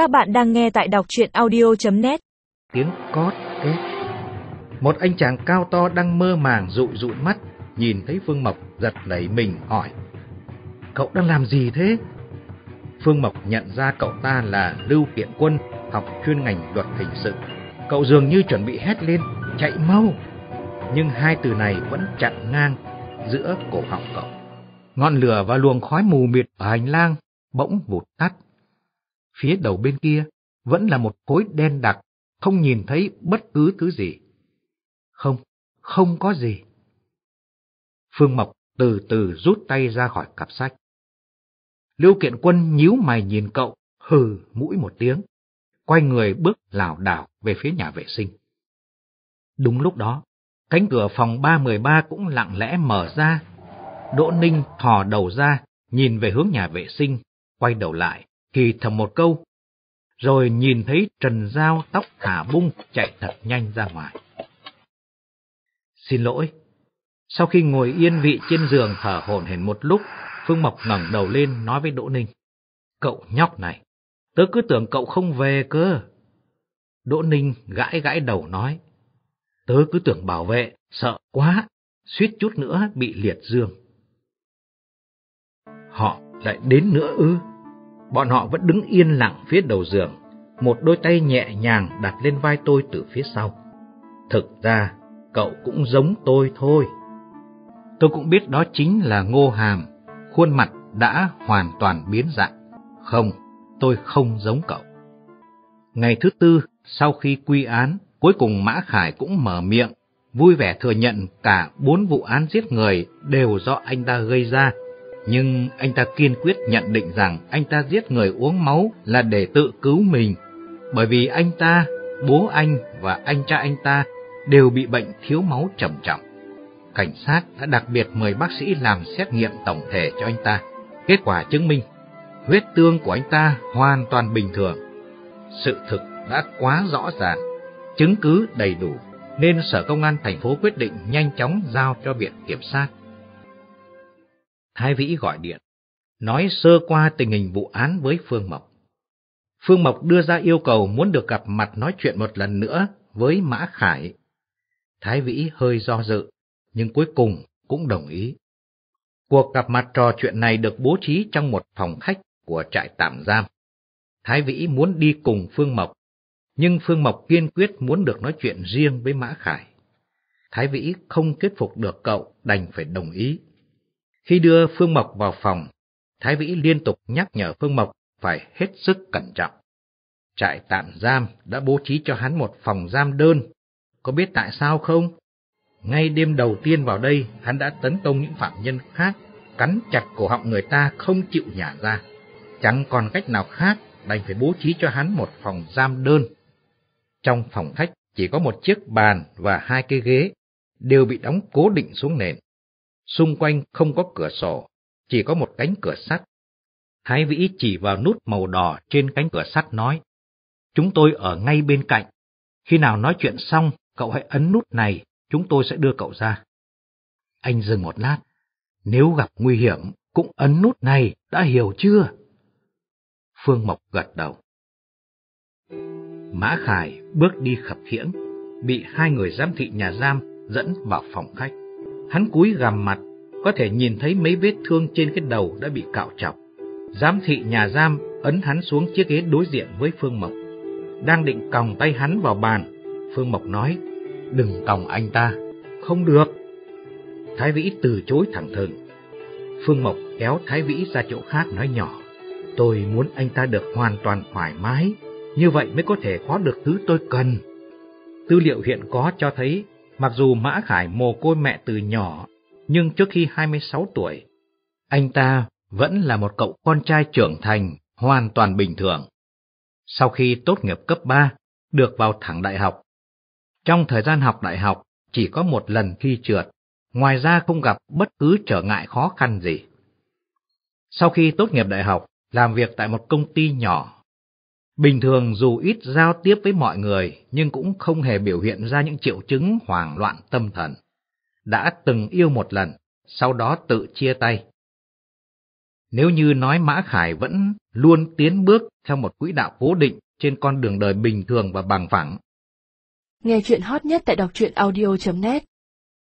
Các bạn đang nghe tại đọc chuyện audio.net Tiếng cót két. Một anh chàng cao to đang mơ màng dụi dụi mắt, nhìn thấy Phương Mộc giật nảy mình hỏi. Cậu đang làm gì thế? Phương Mộc nhận ra cậu ta là Lưu Kiện Quân, học chuyên ngành luật hình sự. Cậu dường như chuẩn bị hét lên, chạy mau. Nhưng hai từ này vẫn chặn ngang giữa cổ họng cậu. Ngọn lửa và luồng khói mù mịt ở hành lang bỗng vụt tắt. Phía đầu bên kia vẫn là một khối đen đặc, không nhìn thấy bất cứ thứ gì. Không, không có gì. Phương Mộc từ từ rút tay ra khỏi cặp sách. Lưu Kiện Quân nhíu mày nhìn cậu, hừ mũi một tiếng, quay người bước lảo đảo về phía nhà vệ sinh. Đúng lúc đó, cánh cửa phòng 313 cũng lặng lẽ mở ra. Đỗ Ninh thò đầu ra, nhìn về hướng nhà vệ sinh, quay đầu lại, thì thầm một câu, rồi nhìn thấy Trần Giao tóc thả bung chạy thật nhanh ra ngoài. Xin lỗi. Sau khi ngồi yên vị trên giường thở hổn hển một lúc, Phương Mộc ngẩng đầu lên nói với Đỗ Ninh. Cậu nhóc này, tớ cứ tưởng cậu không về cơ. Đỗ Ninh gãi gãi đầu nói. Tớ cứ tưởng bảo vệ, sợ quá, suýt chút nữa bị liệt dương. Họ lại đến nữa ư? Bọn họ vẫn đứng yên lặng phía đầu giường, một đôi tay nhẹ nhàng đặt lên vai tôi từ phía sau. Thực ra, cậu cũng giống tôi thôi. Tôi cũng biết đó chính là Ngô Hàm, khuôn mặt đã hoàn toàn biến dạng. Không, tôi không giống cậu. Ngày thứ tư, sau khi quy án, cuối cùng Mã Khải cũng mở miệng, vui vẻ thừa nhận cả bốn vụ án giết người đều do anh ta gây ra nhưng anh ta kiên quyết nhận định rằng anh ta giết người uống máu là để tự cứu mình, bởi vì anh ta, bố anh và anh cha anh ta đều bị bệnh thiếu máu trầm trọng. Cảnh sát đã đặc biệt mời bác sĩ làm xét nghiệm tổng thể cho anh ta. Kết quả chứng minh, huyết tương của anh ta hoàn toàn bình thường. Sự thực đã quá rõ ràng, chứng cứ đầy đủ, nên Sở Công an thành phố quyết định nhanh chóng giao cho Viện Kiểm sát. Thái Vĩ gọi điện, nói sơ qua tình hình vụ án với Phương Mộc. Phương Mộc đưa ra yêu cầu muốn được gặp mặt nói chuyện một lần nữa với Mã Khải. Thái Vĩ hơi do dự, nhưng cuối cùng cũng đồng ý. Cuộc gặp mặt trò chuyện này được bố trí trong một phòng khách của trại tạm giam. Thái Vĩ muốn đi cùng Phương Mộc, nhưng Phương Mộc kiên quyết muốn được nói chuyện riêng với Mã Khải. Thái Vĩ không thuyết phục được cậu đành phải đồng ý. Khi đưa Phương Mộc vào phòng, Thái Vĩ liên tục nhắc nhở Phương Mộc phải hết sức cẩn trọng. Trại tạm giam đã bố trí cho hắn một phòng giam đơn. Có biết tại sao không? Ngay đêm đầu tiên vào đây, hắn đã tấn công những phạm nhân khác, cắn chặt cổ họng người ta không chịu nhả ra. Chẳng còn cách nào khác, đành phải bố trí cho hắn một phòng giam đơn. Trong phòng khách chỉ có một chiếc bàn và hai cái ghế, đều bị đóng cố định xuống nền. Xung quanh không có cửa sổ, chỉ có một cánh cửa sắt. Thái Vĩ chỉ vào nút màu đỏ trên cánh cửa sắt nói, Chúng tôi ở ngay bên cạnh. Khi nào nói chuyện xong, cậu hãy ấn nút này, chúng tôi sẽ đưa cậu ra. Anh dừng một lát. Nếu gặp nguy hiểm, cũng ấn nút này, đã hiểu chưa? Phương Mộc gật đầu. Mã Khải bước đi khập khiễng, bị hai người giám thị nhà giam dẫn vào phòng khách. Hắn cúi gằm mặt, có thể nhìn thấy mấy vết thương trên cái đầu đã bị cạo chọc. Giám thị nhà giam ấn hắn xuống chiếc ghế đối diện với Phương Mộc. Đang định còng tay hắn vào bàn, Phương Mộc nói, đừng còng anh ta, không được. Thái Vĩ từ chối thẳng thừng. Phương Mộc kéo Thái Vĩ ra chỗ khác nói nhỏ, tôi muốn anh ta được hoàn toàn thoải mái, như vậy mới có thể có được thứ tôi cần. Tư liệu hiện có cho thấy Mặc dù Mã Khải mồ côi mẹ từ nhỏ, nhưng trước khi 26 tuổi, anh ta vẫn là một cậu con trai trưởng thành, hoàn toàn bình thường. Sau khi tốt nghiệp cấp 3, được vào thẳng đại học. Trong thời gian học đại học, chỉ có một lần thi trượt, ngoài ra không gặp bất cứ trở ngại khó khăn gì. Sau khi tốt nghiệp đại học, làm việc tại một công ty nhỏ Bình thường dù ít giao tiếp với mọi người, nhưng cũng không hề biểu hiện ra những triệu chứng hoảng loạn tâm thần. Đã từng yêu một lần, sau đó tự chia tay. Nếu như nói Mã Khải vẫn luôn tiến bước theo một quỹ đạo cố định trên con đường đời bình thường và bằng phẳng. Nghe chuyện hot nhất tại đọc truyện audio.net